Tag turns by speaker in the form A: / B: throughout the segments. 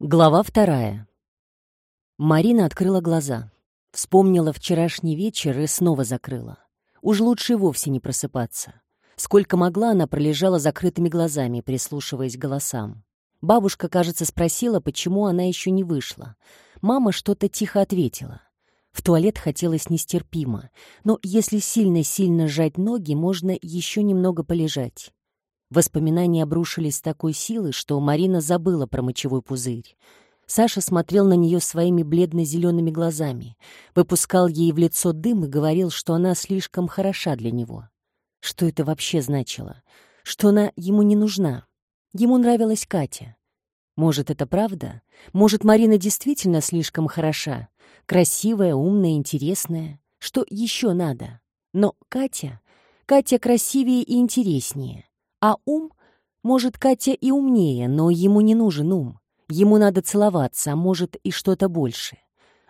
A: Глава вторая. Марина открыла глаза. Вспомнила вчерашний вечер и снова закрыла. Уж лучше вовсе не просыпаться. Сколько могла, она пролежала закрытыми глазами, прислушиваясь к голосам. Бабушка, кажется, спросила, почему она еще не вышла. Мама что-то тихо ответила. В туалет хотелось нестерпимо, но если сильно-сильно сжать ноги, можно еще немного полежать. Воспоминания обрушились с такой силой, что Марина забыла про мочевой пузырь. Саша смотрел на нее своими бледно-зелеными глазами, выпускал ей в лицо дым и говорил, что она слишком хороша для него. Что это вообще значило? Что она ему не нужна? Ему нравилась Катя. Может, это правда? Может, Марина действительно слишком хороша? Красивая, умная, интересная? Что еще надо? Но Катя... Катя красивее и интереснее. А ум? Может, Катя и умнее, но ему не нужен ум. Ему надо целоваться, а может и что-то больше.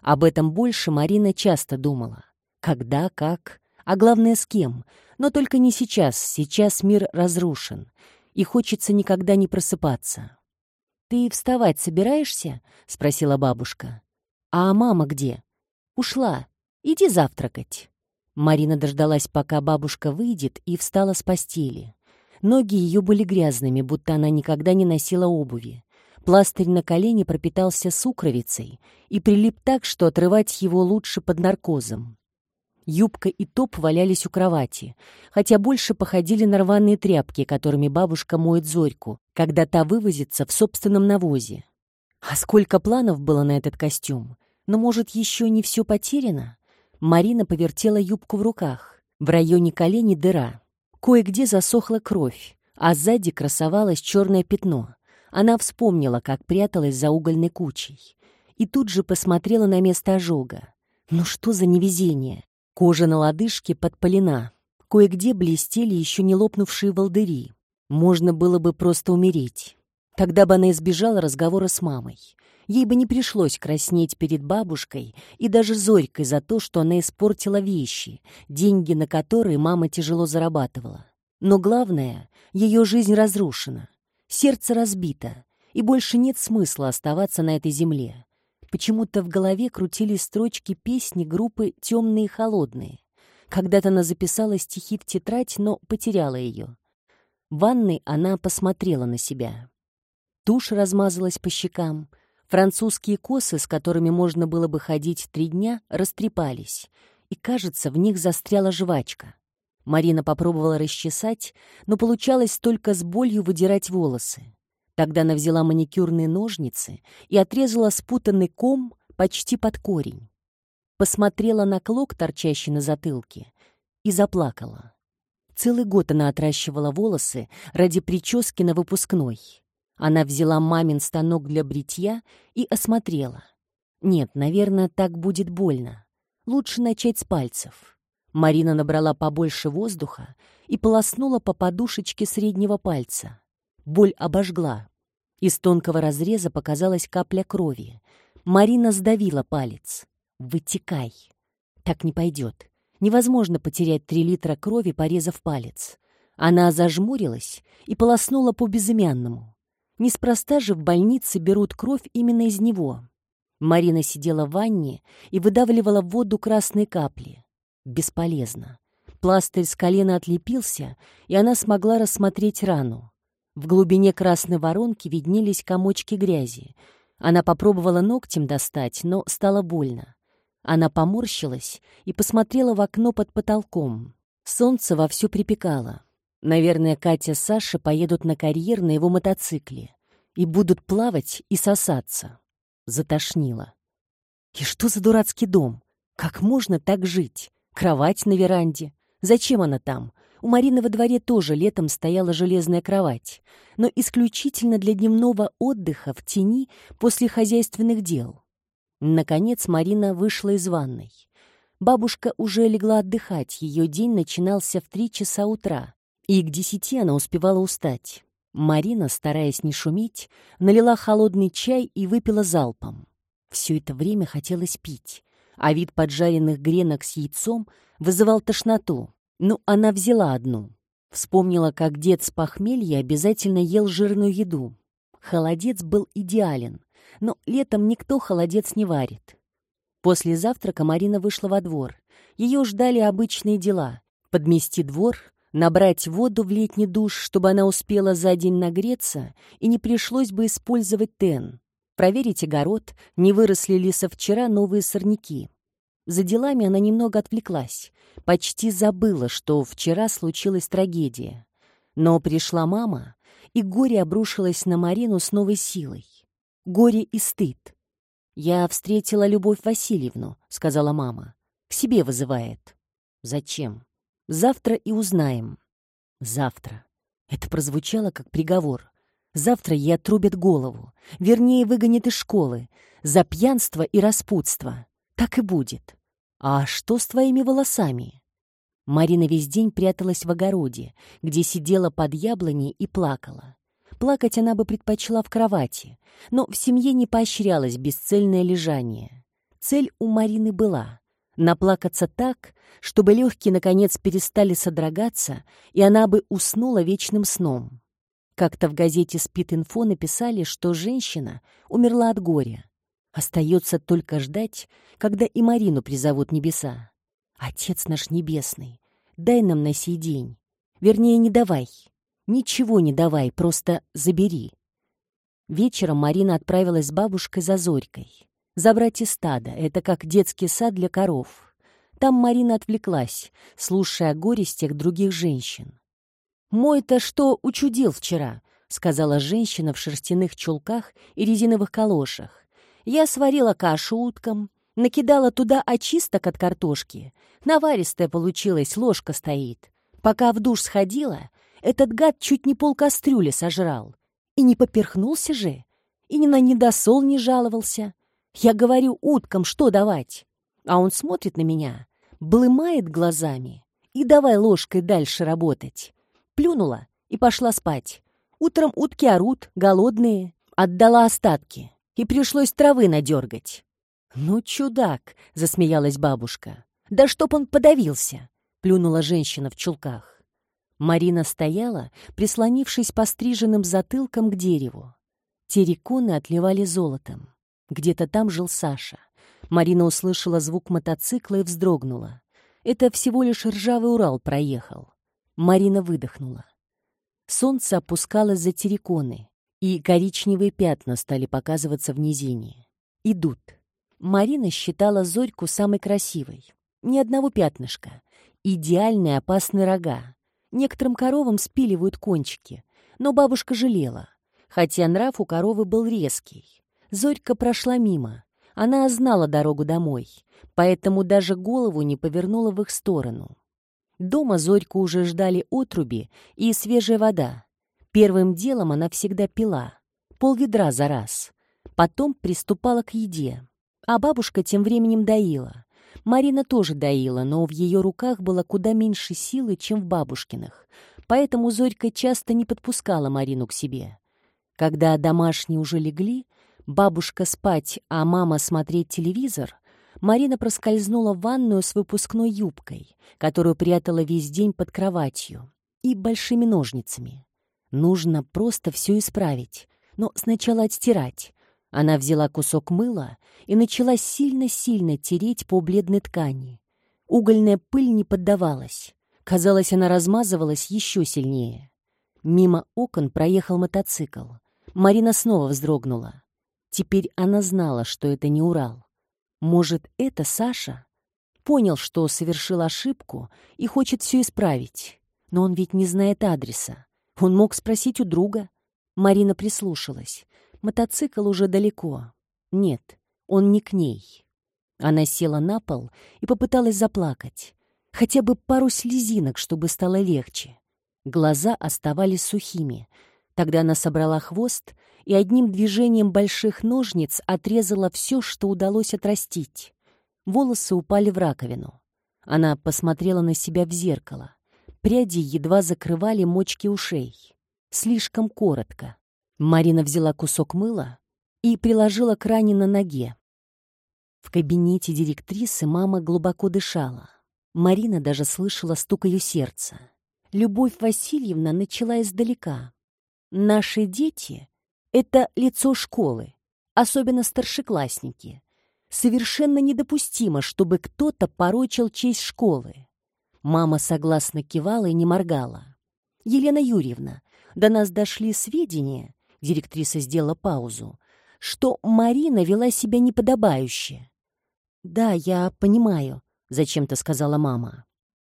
A: Об этом больше Марина часто думала. Когда, как, а главное с кем. Но только не сейчас, сейчас мир разрушен. И хочется никогда не просыпаться. «Ты вставать собираешься?» — спросила бабушка. «А мама где?» «Ушла. Иди завтракать». Марина дождалась, пока бабушка выйдет, и встала с постели. Ноги ее были грязными, будто она никогда не носила обуви. Пластырь на колени пропитался сукровицей и прилип так, что отрывать его лучше под наркозом. Юбка и топ валялись у кровати, хотя больше походили на рваные тряпки, которыми бабушка моет Зорьку, когда та вывозится в собственном навозе. А сколько планов было на этот костюм? Но, может, еще не все потеряно? Марина повертела юбку в руках. В районе колени дыра. Кое-где засохла кровь, а сзади красовалось черное пятно. Она вспомнила, как пряталась за угольной кучей. И тут же посмотрела на место ожога. Ну что за невезение? Кожа на лодыжке подпалена. Кое-где блестели еще не лопнувшие волдыри. Можно было бы просто умереть. Тогда бы она избежала разговора с мамой. Ей бы не пришлось краснеть перед бабушкой и даже Зорькой за то, что она испортила вещи, деньги на которые мама тяжело зарабатывала. Но главное, ее жизнь разрушена, сердце разбито, и больше нет смысла оставаться на этой земле. Почему-то в голове крутились строчки песни группы «Темные и холодные». Когда-то она записала стихи в тетрадь, но потеряла ее. В ванной она посмотрела на себя. Тушь размазалась по щекам, Французские косы, с которыми можно было бы ходить три дня, растрепались, и, кажется, в них застряла жвачка. Марина попробовала расчесать, но получалось только с болью выдирать волосы. Тогда она взяла маникюрные ножницы и отрезала спутанный ком почти под корень. Посмотрела на клок, торчащий на затылке, и заплакала. Целый год она отращивала волосы ради прически на выпускной. Она взяла мамин станок для бритья и осмотрела. Нет, наверное, так будет больно. Лучше начать с пальцев. Марина набрала побольше воздуха и полоснула по подушечке среднего пальца. Боль обожгла. Из тонкого разреза показалась капля крови. Марина сдавила палец. «Вытекай!» Так не пойдет. Невозможно потерять три литра крови, порезав палец. Она зажмурилась и полоснула по безымянному. Неспроста же в больнице берут кровь именно из него. Марина сидела в ванне и выдавливала в воду красные капли. Бесполезно. Пластырь с колена отлепился, и она смогла рассмотреть рану. В глубине красной воронки виднелись комочки грязи. Она попробовала ногтем достать, но стало больно. Она поморщилась и посмотрела в окно под потолком. Солнце вовсю припекало. Наверное, Катя с Сашей поедут на карьер на его мотоцикле и будут плавать и сосаться. Затошнило. И что за дурацкий дом? Как можно так жить? Кровать на веранде. Зачем она там? У Марины во дворе тоже летом стояла железная кровать, но исключительно для дневного отдыха в тени после хозяйственных дел. Наконец Марина вышла из ванной. Бабушка уже легла отдыхать, ее день начинался в три часа утра и к десяти она успевала устать. Марина, стараясь не шуметь, налила холодный чай и выпила залпом. Все это время хотелось пить, а вид поджаренных гренок с яйцом вызывал тошноту. Ну, она взяла одну. Вспомнила, как дед с похмелья обязательно ел жирную еду. Холодец был идеален, но летом никто холодец не варит. После завтрака Марина вышла во двор. Ее ждали обычные дела — подмести двор, набрать воду в летний душ, чтобы она успела за день нагреться и не пришлось бы использовать тен, проверить огород, не выросли ли со вчера новые сорняки. За делами она немного отвлеклась, почти забыла, что вчера случилась трагедия. Но пришла мама, и горе обрушилось на Марину с новой силой. Горе и стыд. «Я встретила Любовь Васильевну», — сказала мама. «К себе вызывает». «Зачем?» «Завтра и узнаем». «Завтра». Это прозвучало как приговор. Завтра ей отрубят голову, вернее, выгонят из школы, за пьянство и распутство. Так и будет. А что с твоими волосами? Марина весь день пряталась в огороде, где сидела под яблоней и плакала. Плакать она бы предпочла в кровати, но в семье не поощрялось бесцельное лежание. Цель у Марины была — наплакаться так, чтобы легкие, наконец, перестали содрогаться, и она бы уснула вечным сном. Как-то в газете «Спит-инфо» написали, что женщина умерла от горя. Остается только ждать, когда и Марину призовут небеса. Отец наш небесный, дай нам на сей день. Вернее, не давай. Ничего не давай, просто забери. Вечером Марина отправилась с бабушкой за Зорькой. Забрать из стада — это как детский сад для коров. Там Марина отвлеклась, слушая о горестях других женщин. «Мой-то что учудил вчера?» — сказала женщина в шерстяных чулках и резиновых калошах. «Я сварила кашу уткам, Накидала туда очисток от картошки. Наваристая получилась, ложка стоит. Пока в душ сходила, этот гад чуть не пол кастрюли сожрал. И не поперхнулся же. И ни на недосол не жаловался. Я говорю уткам, что давать. А он смотрит на меня, блымает глазами. И давай ложкой дальше работать. Плюнула и пошла спать. Утром утки орут, голодные. Отдала остатки. И пришлось травы надергать. «Ну, чудак!» — засмеялась бабушка. «Да чтоб он подавился!» — плюнула женщина в чулках. Марина стояла, прислонившись постриженным затылком к дереву. Терриконы отливали золотом. Где-то там жил Саша. Марина услышала звук мотоцикла и вздрогнула. Это всего лишь ржавый Урал проехал. Марина выдохнула. Солнце опускалось за терриконы, и коричневые пятна стали показываться в низине. Идут. Марина считала Зорьку самой красивой. Ни одного пятнышка. Идеальные опасные рога. Некоторым коровам спиливают кончики, но бабушка жалела. Хотя нрав у коровы был резкий. Зорька прошла мимо. Она знала дорогу домой, поэтому даже голову не повернула в их сторону. Дома Зорьку уже ждали отруби и свежая вода. Первым делом она всегда пила. Пол ведра за раз. Потом приступала к еде. А бабушка тем временем доила. Марина тоже доила, но в ее руках было куда меньше силы, чем в бабушкиных. Поэтому Зорька часто не подпускала Марину к себе. Когда домашние уже легли, бабушка спать, а мама смотреть телевизор, Марина проскользнула в ванную с выпускной юбкой, которую прятала весь день под кроватью, и большими ножницами. Нужно просто все исправить, но сначала отстирать, она взяла кусок мыла и начала сильно-сильно тереть по бледной ткани. Угольная пыль не поддавалась. Казалось, она размазывалась еще сильнее. Мимо окон проехал мотоцикл. Марина снова вздрогнула. Теперь она знала, что это не Урал. Может, это Саша? Понял, что совершил ошибку и хочет все исправить. Но он ведь не знает адреса. Он мог спросить у друга. Марина прислушалась. Мотоцикл уже далеко. Нет, он не к ней. Она села на пол и попыталась заплакать. Хотя бы пару слезинок, чтобы стало легче. Глаза оставались сухими. Тогда она собрала хвост и одним движением больших ножниц отрезала все, что удалось отрастить. Волосы упали в раковину. Она посмотрела на себя в зеркало. Пряди едва закрывали мочки ушей. Слишком коротко. Марина взяла кусок мыла и приложила к ране на ноге. В кабинете директрисы мама глубоко дышала. Марина даже слышала стук ее сердца. Любовь Васильевна начала издалека. «Наши дети Это лицо школы, особенно старшеклассники. Совершенно недопустимо, чтобы кто-то порочил честь школы. Мама согласно кивала и не моргала. «Елена Юрьевна, до нас дошли сведения», — директриса сделала паузу, «что Марина вела себя неподобающе». «Да, я понимаю», — зачем-то сказала мама.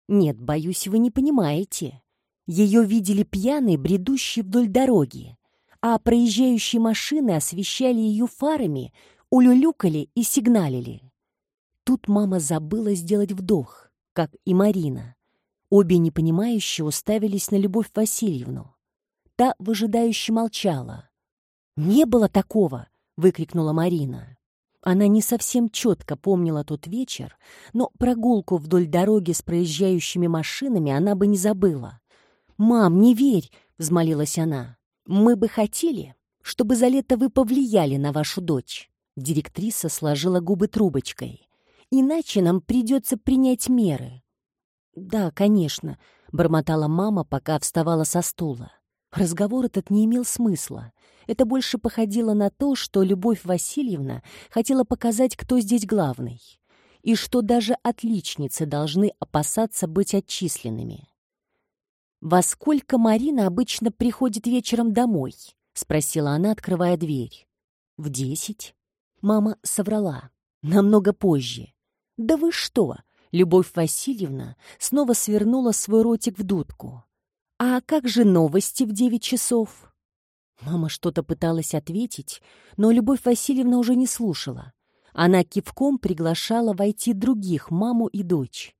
A: «Нет, боюсь, вы не понимаете. Ее видели пьяной, бредущей вдоль дороги, а проезжающие машины освещали ее фарами, улюлюкали и сигналили. Тут мама забыла сделать вдох, как и Марина. Обе непонимающие уставились на Любовь Васильевну. Та выжидающе молчала. «Не было такого!» — выкрикнула Марина. Она не совсем четко помнила тот вечер, но прогулку вдоль дороги с проезжающими машинами она бы не забыла. «Мам, не верь!» — взмолилась она. «Мы бы хотели, чтобы за лето вы повлияли на вашу дочь». Директриса сложила губы трубочкой. «Иначе нам придется принять меры». «Да, конечно», — бормотала мама, пока вставала со стула. Разговор этот не имел смысла. Это больше походило на то, что Любовь Васильевна хотела показать, кто здесь главный, и что даже отличницы должны опасаться быть отчисленными. «Во сколько Марина обычно приходит вечером домой?» — спросила она, открывая дверь. «В десять». Мама соврала. «Намного позже». «Да вы что?» — Любовь Васильевна снова свернула свой ротик в дудку. «А как же новости в девять часов?» Мама что-то пыталась ответить, но Любовь Васильевна уже не слушала. Она кивком приглашала войти других, маму и дочь.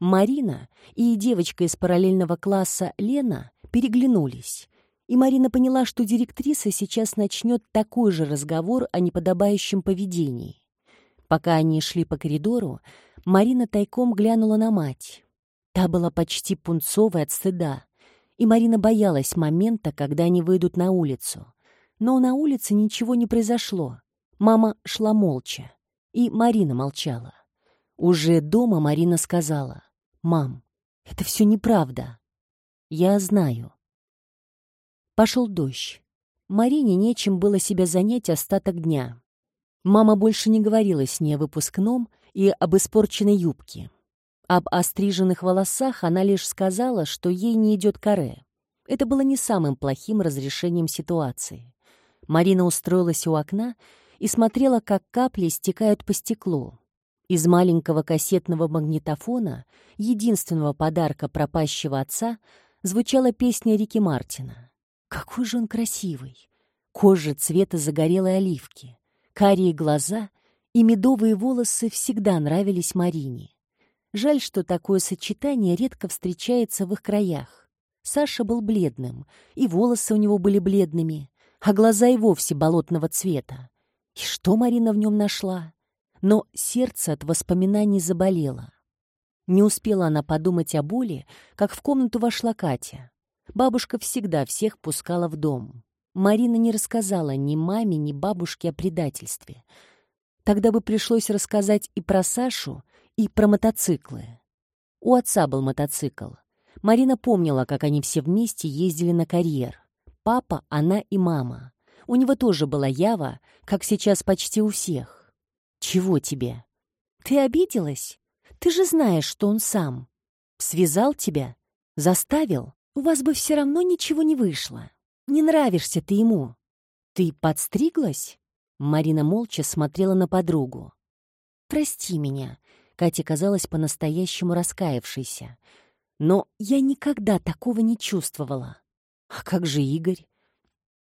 A: Марина и девочка из параллельного класса Лена переглянулись, и Марина поняла, что директриса сейчас начнет такой же разговор о неподобающем поведении. Пока они шли по коридору, Марина тайком глянула на мать. Та была почти пунцовой от стыда, и Марина боялась момента, когда они выйдут на улицу. Но на улице ничего не произошло. Мама шла молча, и Марина молчала. Уже дома Марина сказала, «Мам, это все неправда». «Я знаю». Пошел дождь. Марине нечем было себя занять остаток дня. Мама больше не говорила с ней о выпускном и об испорченной юбке. Об остриженных волосах она лишь сказала, что ей не идет каре. Это было не самым плохим разрешением ситуации. Марина устроилась у окна и смотрела, как капли стекают по стеклу. Из маленького кассетного магнитофона, единственного подарка пропащего отца, звучала песня Рики Мартина. Какой же он красивый! Кожа цвета загорелой оливки, карие глаза и медовые волосы всегда нравились Марине. Жаль, что такое сочетание редко встречается в их краях. Саша был бледным, и волосы у него были бледными, а глаза и вовсе болотного цвета. И что Марина в нем нашла? Но сердце от воспоминаний заболело. Не успела она подумать о боли, как в комнату вошла Катя. Бабушка всегда всех пускала в дом. Марина не рассказала ни маме, ни бабушке о предательстве. Тогда бы пришлось рассказать и про Сашу, и про мотоциклы. У отца был мотоцикл. Марина помнила, как они все вместе ездили на карьер. Папа, она и мама. У него тоже была Ява, как сейчас почти у всех. «Чего тебе?» «Ты обиделась? Ты же знаешь, что он сам. Связал тебя? Заставил? У вас бы все равно ничего не вышло. Не нравишься ты ему. Ты подстриглась?» Марина молча смотрела на подругу. «Прости меня. Катя казалась по-настоящему раскаявшейся. Но я никогда такого не чувствовала. А как же Игорь?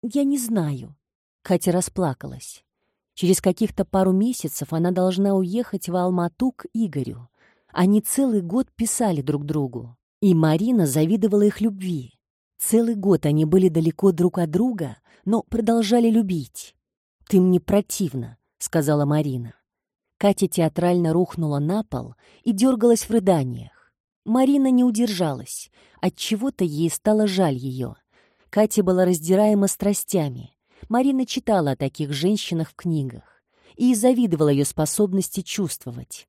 A: Я не знаю. Катя расплакалась. Через каких-то пару месяцев она должна уехать в Алмату к Игорю. Они целый год писали друг другу. И Марина завидовала их любви. Целый год они были далеко друг от друга, но продолжали любить. «Ты мне противна», — сказала Марина. Катя театрально рухнула на пол и дергалась в рыданиях. Марина не удержалась. От чего то ей стало жаль ее. Катя была раздираема страстями. Марина читала о таких женщинах в книгах и завидовала ее способности чувствовать.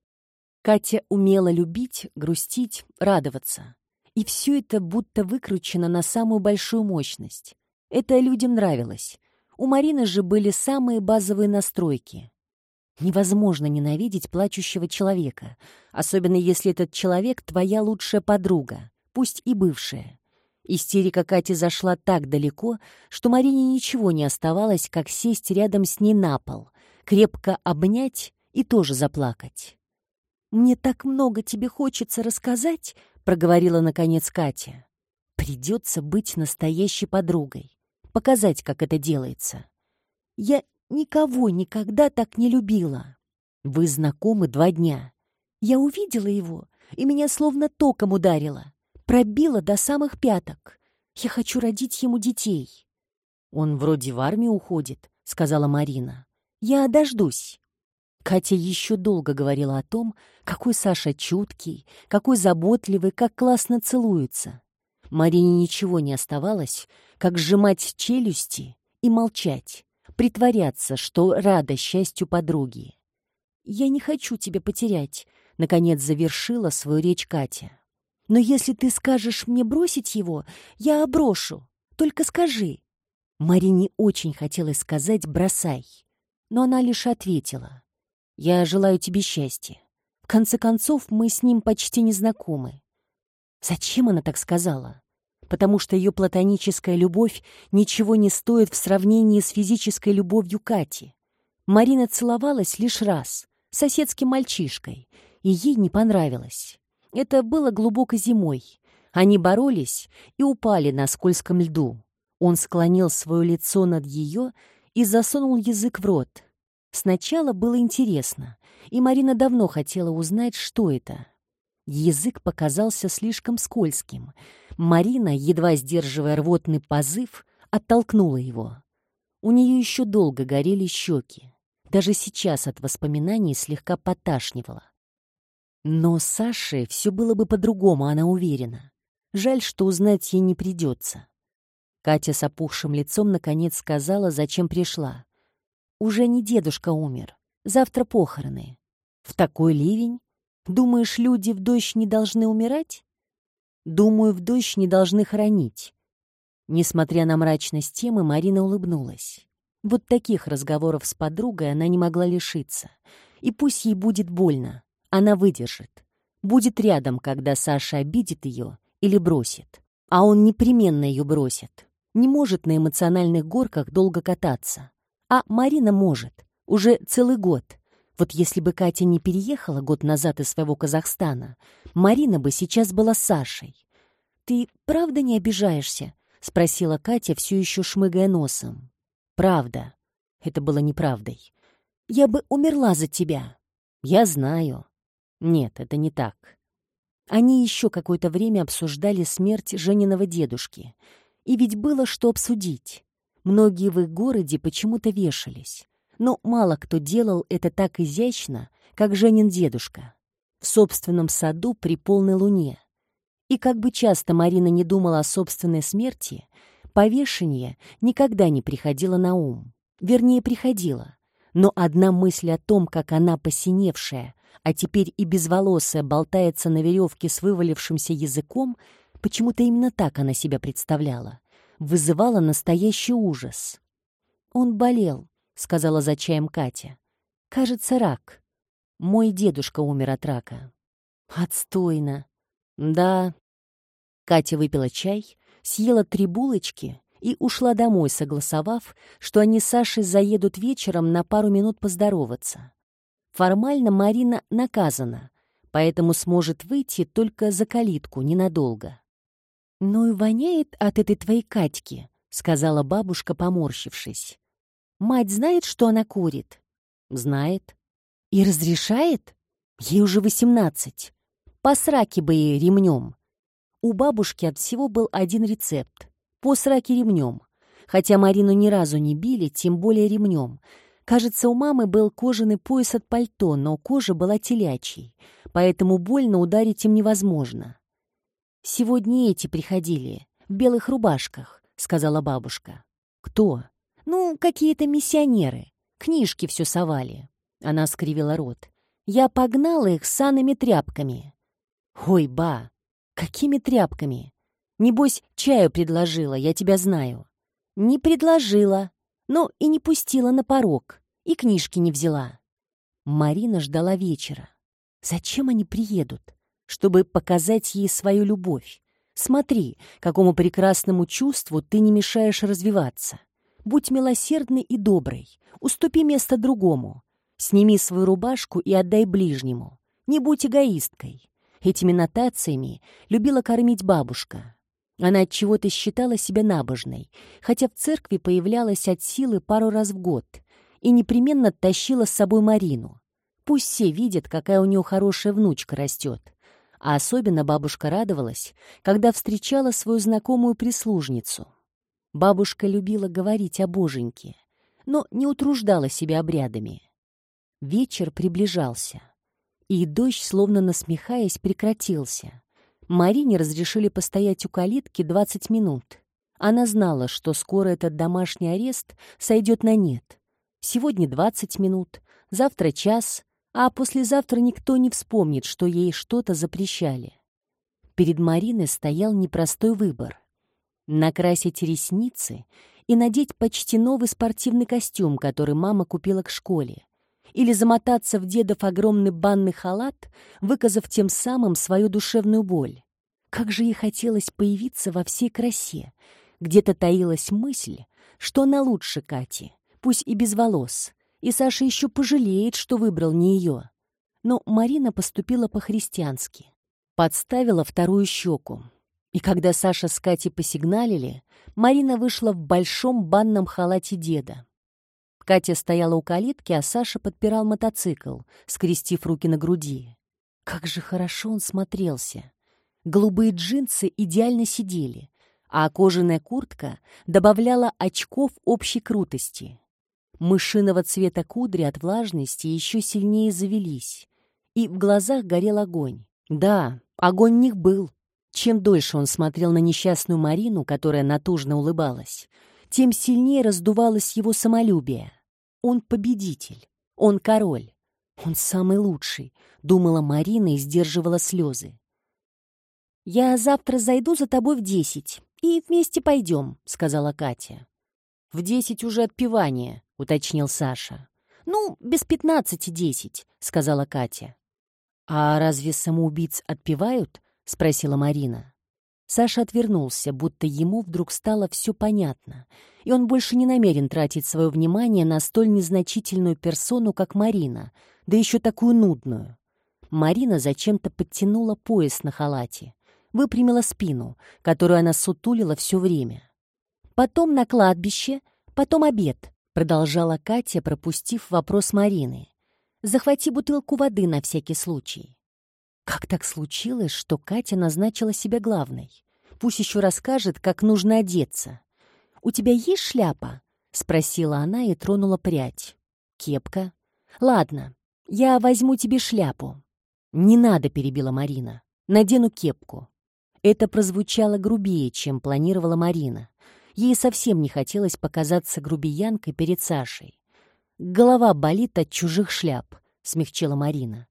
A: Катя умела любить, грустить, радоваться. И все это будто выкручено на самую большую мощность. Это людям нравилось. У Марины же были самые базовые настройки. Невозможно ненавидеть плачущего человека, особенно если этот человек — твоя лучшая подруга, пусть и бывшая. Истерика Кати зашла так далеко, что Марине ничего не оставалось, как сесть рядом с ней на пол, крепко обнять и тоже заплакать. «Мне так много тебе хочется рассказать», — проговорила наконец Катя. «Придется быть настоящей подругой, показать, как это делается. Я никого никогда так не любила. Вы знакомы два дня. Я увидела его, и меня словно током ударило. Пробило до самых пяток. Я хочу родить ему детей. Он вроде в армию уходит, сказала Марина. Я дождусь. Катя еще долго говорила о том, какой Саша чуткий, какой заботливый, как классно целуется. Марине ничего не оставалось, как сжимать челюсти и молчать притворяться, что рада счастью подруги. «Я не хочу тебя потерять», — наконец завершила свою речь Катя. «Но если ты скажешь мне бросить его, я оброшу. Только скажи». Марине очень хотелось сказать «бросай», но она лишь ответила. «Я желаю тебе счастья. В конце концов, мы с ним почти не знакомы». Зачем она так сказала? потому что ее платоническая любовь ничего не стоит в сравнении с физической любовью Кати. Марина целовалась лишь раз, с соседским мальчишкой, и ей не понравилось. Это было глубоко зимой. Они боролись и упали на скользком льду. Он склонил свое лицо над ее и засунул язык в рот. Сначала было интересно, и Марина давно хотела узнать, что это. Язык показался слишком скользким — Марина, едва сдерживая рвотный позыв, оттолкнула его. У нее еще долго горели щеки. Даже сейчас от воспоминаний слегка поташнивало. Но с Сашей все было бы по-другому, она уверена. Жаль, что узнать ей не придется. Катя с опухшим лицом наконец сказала, зачем пришла. «Уже не дедушка умер. Завтра похороны. В такой ливень? Думаешь, люди в дождь не должны умирать?» Думаю, в дождь не должны хоронить. Несмотря на мрачность темы, Марина улыбнулась. Вот таких разговоров с подругой она не могла лишиться. И пусть ей будет больно, она выдержит. Будет рядом, когда Саша обидит ее или бросит. А он непременно ее бросит. Не может на эмоциональных горках долго кататься. А Марина может. Уже целый год. Вот если бы Катя не переехала год назад из своего Казахстана, Марина бы сейчас была Сашей. «Ты правда не обижаешься?» — спросила Катя, все еще шмыгая носом. «Правда». Это было неправдой. «Я бы умерла за тебя». «Я знаю». «Нет, это не так». Они еще какое-то время обсуждали смерть Жениного дедушки. И ведь было что обсудить. Многие в их городе почему-то вешались но мало кто делал это так изящно, как Женин дедушка. В собственном саду при полной луне. И как бы часто Марина не думала о собственной смерти, повешение никогда не приходило на ум. Вернее, приходило. Но одна мысль о том, как она посиневшая, а теперь и безволосая болтается на веревке с вывалившимся языком, почему-то именно так она себя представляла, вызывала настоящий ужас. Он болел, — сказала за чаем Катя. «Кажется, рак. Мой дедушка умер от рака». «Отстойно». «Да». Катя выпила чай, съела три булочки и ушла домой, согласовав, что они с Сашей заедут вечером на пару минут поздороваться. Формально Марина наказана, поэтому сможет выйти только за калитку ненадолго. «Ну и воняет от этой твоей Катьки», — сказала бабушка, поморщившись. Мать знает, что она курит? Знает. И разрешает? Ей уже восемнадцать. По сраке бы ей ремнем. У бабушки от всего был один рецепт. По сраке ремнем. Хотя Марину ни разу не били, тем более ремнем. Кажется, у мамы был кожаный пояс от пальто, но кожа была телячьей, поэтому больно ударить им невозможно. «Сегодня эти приходили, в белых рубашках», — сказала бабушка. «Кто?» Ну, какие-то миссионеры. Книжки все совали. Она скривила рот. Я погнала их санными тряпками. Ой, ба, какими тряпками? Небось, чаю предложила, я тебя знаю. Не предложила. Но и не пустила на порог, и книжки не взяла. Марина ждала вечера. Зачем они приедут? Чтобы показать ей свою любовь. Смотри, какому прекрасному чувству ты не мешаешь развиваться. Будь милосердной и доброй, уступи место другому. Сними свою рубашку и отдай ближнему. Не будь эгоисткой. Этими нотациями любила кормить бабушка. Она от чего-то считала себя набожной, хотя в церкви появлялась от силы пару раз в год и непременно тащила с собой Марину. Пусть все видят, какая у нее хорошая внучка растет. А особенно бабушка радовалась, когда встречала свою знакомую прислужницу. Бабушка любила говорить о боженьке, но не утруждала себя обрядами. Вечер приближался, и дождь, словно насмехаясь, прекратился. Марине разрешили постоять у калитки 20 минут. Она знала, что скоро этот домашний арест сойдет на нет. Сегодня 20 минут, завтра час, а послезавтра никто не вспомнит, что ей что-то запрещали. Перед Мариной стоял непростой выбор. Накрасить ресницы и надеть почти новый спортивный костюм, который мама купила к школе, или замотаться в дедов огромный банный халат, выказав тем самым свою душевную боль. Как же ей хотелось появиться во всей красе. Где-то таилась мысль, что она лучше Кати, пусть и без волос, и Саша еще пожалеет, что выбрал не ее. Но Марина поступила по-христиански. Подставила вторую щеку. И когда Саша с Катей посигналили, Марина вышла в большом банном халате деда. Катя стояла у калитки, а Саша подпирал мотоцикл, скрестив руки на груди. Как же хорошо он смотрелся. Голубые джинсы идеально сидели, а кожаная куртка добавляла очков общей крутости. Мышиного цвета кудри от влажности еще сильнее завелись, и в глазах горел огонь. Да, огонь в них был. Чем дольше он смотрел на несчастную Марину, которая натужно улыбалась, тем сильнее раздувалось его самолюбие. Он победитель, он король, он самый лучший, думала Марина и сдерживала слезы. «Я завтра зайду за тобой в десять, и вместе пойдем», — сказала Катя. «В десять уже отпевание», — уточнил Саша. «Ну, без пятнадцати десять», — сказала Катя. «А разве самоубийц отпевают?» — спросила Марина. Саша отвернулся, будто ему вдруг стало все понятно, и он больше не намерен тратить свое внимание на столь незначительную персону, как Марина, да еще такую нудную. Марина зачем-то подтянула пояс на халате, выпрямила спину, которую она сутулила все время. Потом на кладбище, потом обед, продолжала Катя, пропустив вопрос Марины. Захвати бутылку воды на всякий случай. Как так случилось, что Катя назначила себя главной? Пусть еще расскажет, как нужно одеться. «У тебя есть шляпа?» — спросила она и тронула прядь. «Кепка?» «Ладно, я возьму тебе шляпу». «Не надо», — перебила Марина. «Надену кепку». Это прозвучало грубее, чем планировала Марина. Ей совсем не хотелось показаться грубиянкой перед Сашей. «Голова болит от чужих шляп», — смягчила Марина.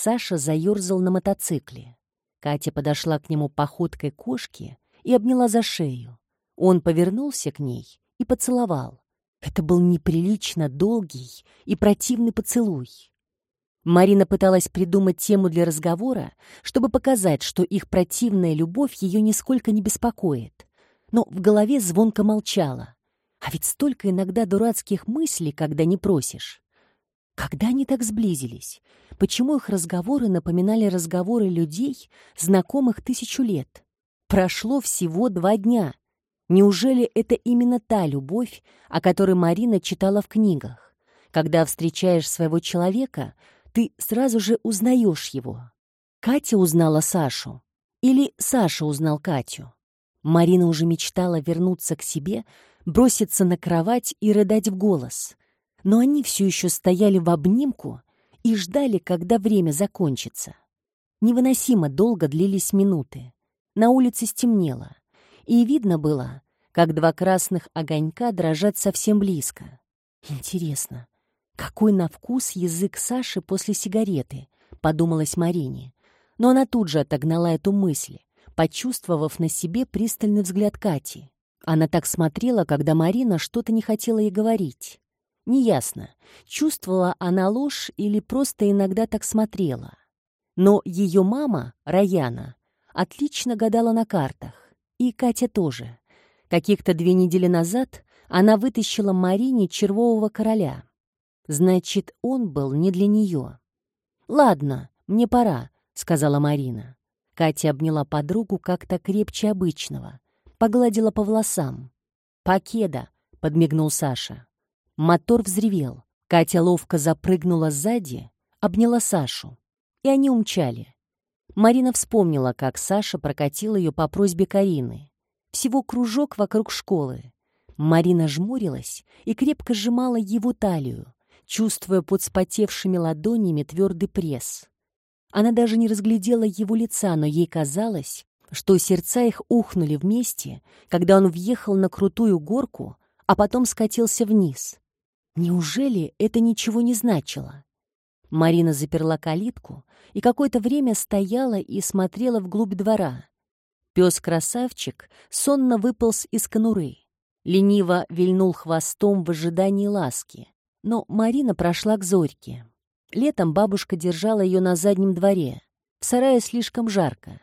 A: Саша заерзал на мотоцикле. Катя подошла к нему походкой кошки и обняла за шею. Он повернулся к ней и поцеловал. Это был неприлично долгий и противный поцелуй. Марина пыталась придумать тему для разговора, чтобы показать, что их противная любовь ее нисколько не беспокоит но в голове звонко молчала. А ведь столько иногда дурацких мыслей, когда не просишь. Когда они так сблизились? Почему их разговоры напоминали разговоры людей, знакомых тысячу лет? Прошло всего два дня. Неужели это именно та любовь, о которой Марина читала в книгах? Когда встречаешь своего человека, ты сразу же узнаешь его. Катя узнала Сашу. Или Саша узнал Катю. Марина уже мечтала вернуться к себе, броситься на кровать и рыдать в голос. Но они все еще стояли в обнимку и ждали, когда время закончится. Невыносимо долго длились минуты. На улице стемнело, и видно было, как два красных огонька дрожат совсем близко. Интересно, какой на вкус язык Саши после сигареты, подумалась Марине. Но она тут же отогнала эту мысль почувствовав на себе пристальный взгляд Кати. Она так смотрела, когда Марина что-то не хотела ей говорить. Неясно, чувствовала она ложь или просто иногда так смотрела. Но ее мама, Раяна, отлично гадала на картах. И Катя тоже. Каких-то две недели назад она вытащила Марине червового короля. Значит, он был не для нее. «Ладно, мне пора», — сказала Марина. Катя обняла подругу как-то крепче обычного, погладила по волосам. «Покеда», — подмигнул Саша. Мотор взревел. Катя ловко запрыгнула сзади, обняла Сашу. И они умчали. Марина вспомнила, как Саша прокатил ее по просьбе Карины. Всего кружок вокруг школы. Марина жмурилась и крепко сжимала его талию, чувствуя под спотевшими ладонями твердый пресс. Она даже не разглядела его лица, но ей казалось, что сердца их ухнули вместе, когда он въехал на крутую горку, а потом скатился вниз. Неужели это ничего не значило? Марина заперла калитку и какое-то время стояла и смотрела вглубь двора. Пес-красавчик сонно выполз из конуры. Лениво вильнул хвостом в ожидании ласки. Но Марина прошла к Зорьке. Летом бабушка держала ее на заднем дворе. В сарае слишком жарко.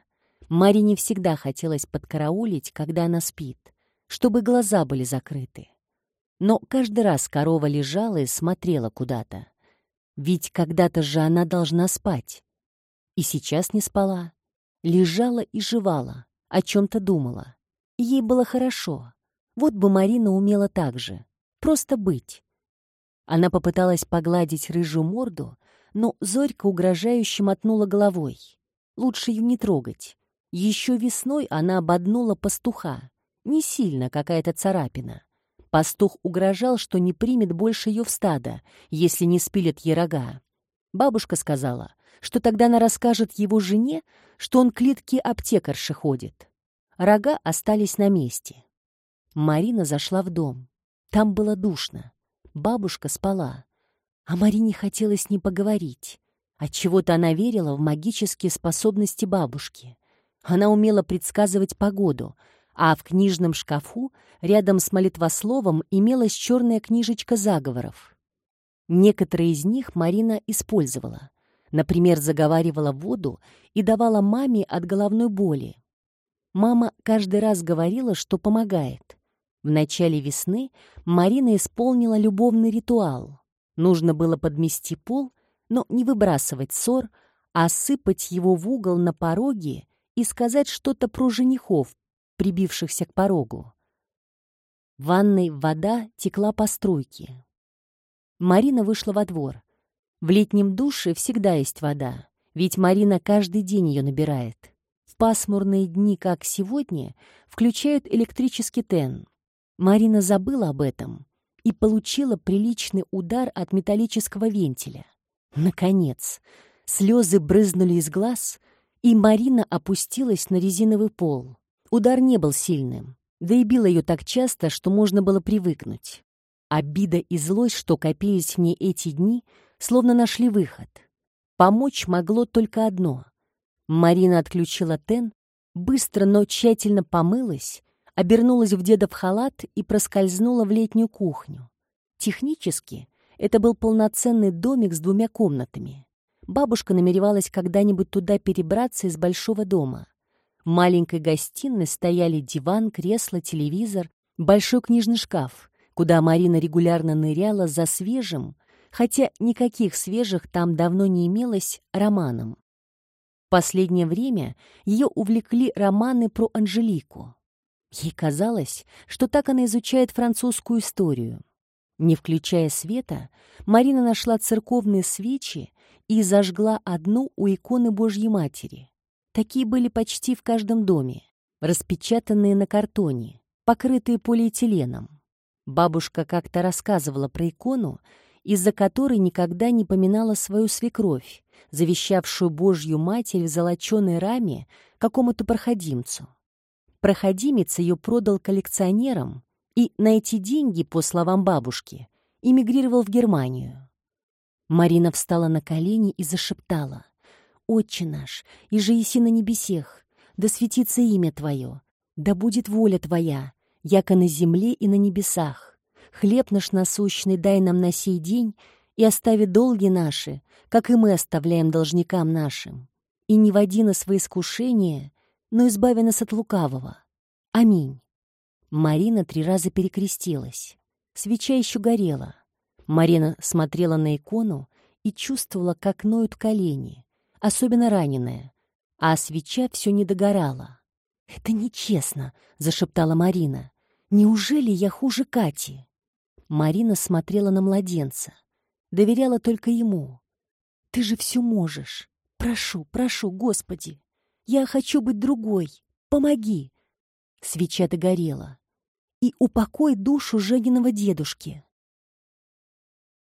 A: Марине всегда хотелось подкараулить, когда она спит, чтобы глаза были закрыты. Но каждый раз корова лежала и смотрела куда-то. Ведь когда-то же она должна спать. И сейчас не спала. Лежала и жевала, о чем-то думала. ей было хорошо. Вот бы Марина умела так же. Просто быть. Она попыталась погладить рыжую морду, но Зорька угрожающе мотнула головой. Лучше ее не трогать. Еще весной она ободнула пастуха. Не сильно какая-то царапина. Пастух угрожал, что не примет больше ее в стадо, если не спилит ей рога. Бабушка сказала, что тогда она расскажет его жене, что он к литке аптекарши ходит. Рога остались на месте. Марина зашла в дом. Там было душно. Бабушка спала. А Марине хотелось с ней поговорить. Отчего-то она верила в магические способности бабушки. Она умела предсказывать погоду, а в книжном шкафу рядом с молитвословом имелась черная книжечка заговоров. Некоторые из них Марина использовала. Например, заговаривала воду и давала маме от головной боли. Мама каждый раз говорила, что помогает. В начале весны Марина исполнила любовный ритуал. Нужно было подмести пол, но не выбрасывать ссор, а сыпать его в угол на пороге и сказать что-то про женихов, прибившихся к порогу. В ванной вода текла по струйке. Марина вышла во двор. В летнем душе всегда есть вода, ведь Марина каждый день ее набирает. В пасмурные дни, как сегодня, включают электрический тен. Марина забыла об этом и получила приличный удар от металлического вентиля. Наконец, слезы брызнули из глаз, и Марина опустилась на резиновый пол. Удар не был сильным, да и бил ее так часто, что можно было привыкнуть. Обида и злость, что копились в ней эти дни, словно нашли выход. Помочь могло только одно. Марина отключила Тен, быстро, но тщательно помылась, обернулась в дедов халат и проскользнула в летнюю кухню. Технически это был полноценный домик с двумя комнатами. Бабушка намеревалась когда-нибудь туда перебраться из большого дома. Маленькой гостиной стояли диван, кресло, телевизор, большой книжный шкаф, куда Марина регулярно ныряла за свежим, хотя никаких свежих там давно не имелось, романом. В последнее время ее увлекли романы про Анжелику. Ей казалось, что так она изучает французскую историю. Не включая света, Марина нашла церковные свечи и зажгла одну у иконы Божьей Матери. Такие были почти в каждом доме, распечатанные на картоне, покрытые полиэтиленом. Бабушка как-то рассказывала про икону, из-за которой никогда не поминала свою свекровь, завещавшую Божью Матерь в золоченой раме какому-то проходимцу. Проходимец ее продал коллекционерам и на эти деньги, по словам бабушки, эмигрировал в Германию. Марина встала на колени и зашептала. Отче наш, и же еси на небесех, да светится имя Твое, да будет воля Твоя, яко на земле и на небесах. Хлеб наш насущный дай нам на сей день, и остави долги наши, как и мы оставляем должникам нашим. И не води нас во искушение, но избави нас от лукавого. Аминь. Марина три раза перекрестилась. Свеча еще горела. Марина смотрела на икону и чувствовала, как ноют колени, особенно раненая, а свеча все не догорала. «Это нечестно», — зашептала Марина. «Неужели я хуже Кати?» Марина смотрела на младенца. Доверяла только ему. «Ты же все можешь. Прошу, прошу, Господи. Я хочу быть другой. Помоги!» Свеча догорела. «И упокой душу Жениного дедушки».